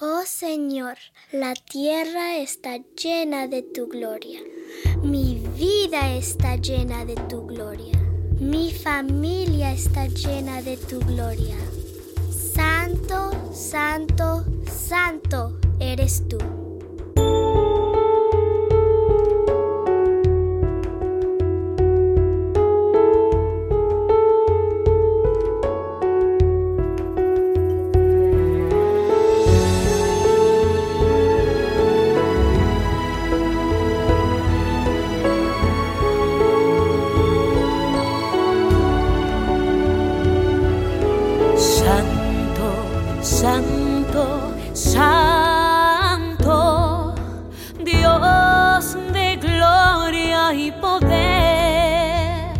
Oh Señor, la tierra está llena de tu gloria. Mi vida está llena de tu gloria. Mi familia está llena de tu gloria. Santo, santo, santo eres tú. Santo, Dios de gloria y poder.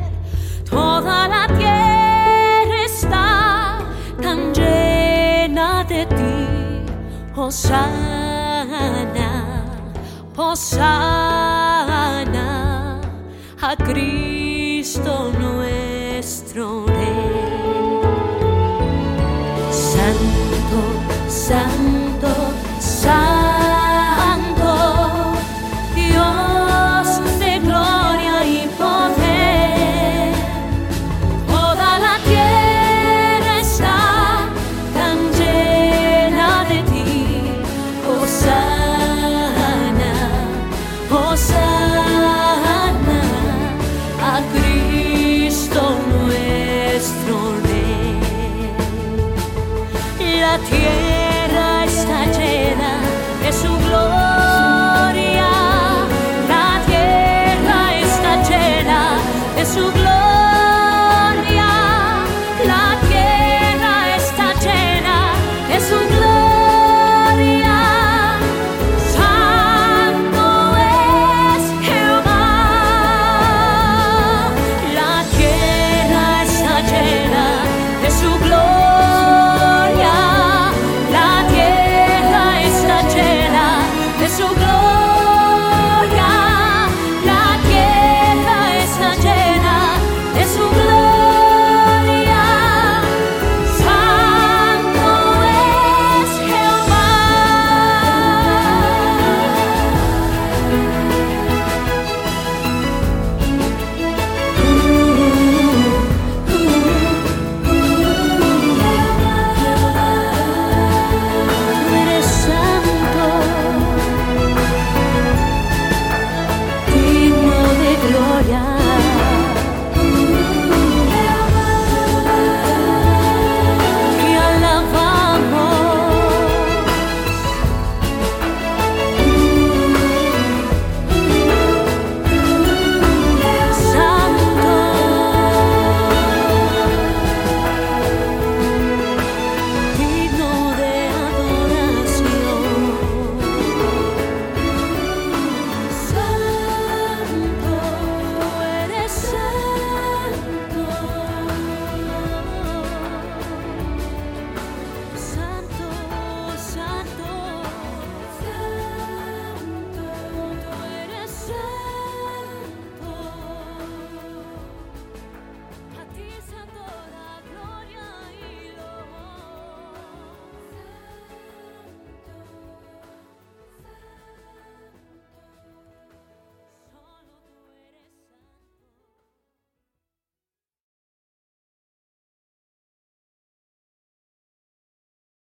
Toda la tierra está tan llena de ti, Hosanna, Hosanna a Cristo nuestro. a Cristo nuestro Rey. La tierra está llena de su gloria, la tierra está llena de su gloria.